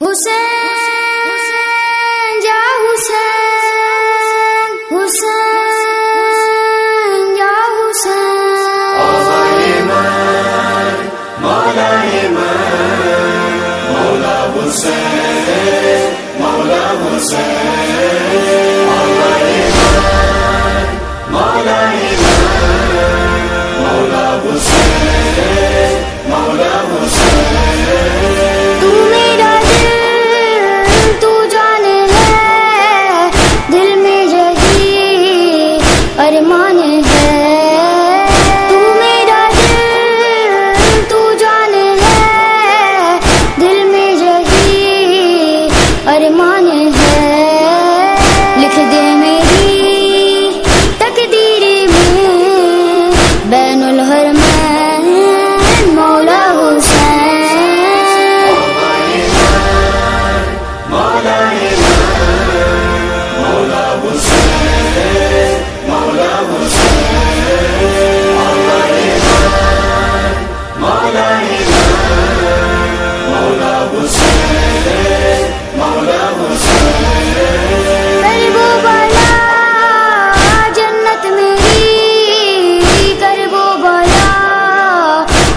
हुसैन या हुसैन हुसैन या हुसैन तू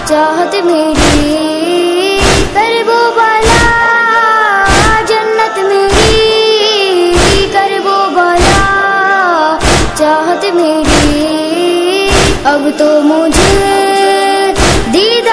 चाहत मेरी। कर वो बाला, जन्नत मेरी। कर वो बाला, चाहत मेरी। अब तो मुझे दीदार हो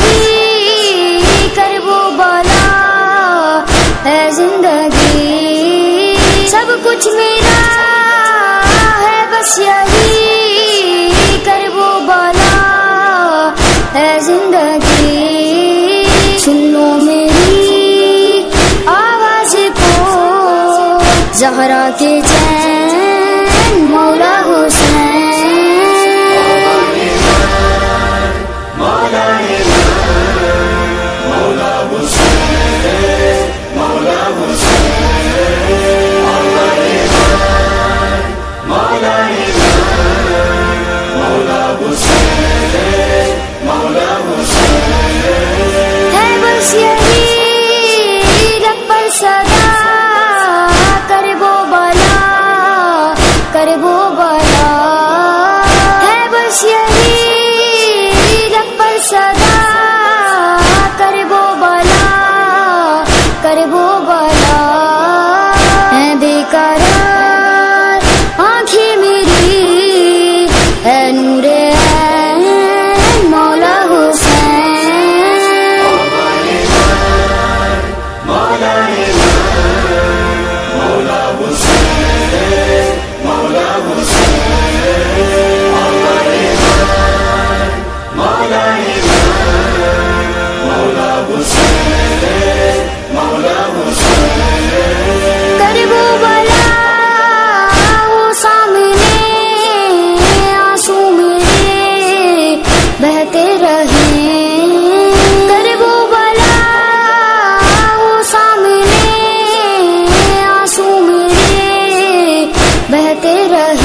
कुछ मेरा है बस यही कर वो बाला है ज़िंदगी। सुन मेरी आवाज़ को, जहरा के चैन, मौला Hussein, Mawla Hussein. बहते रहे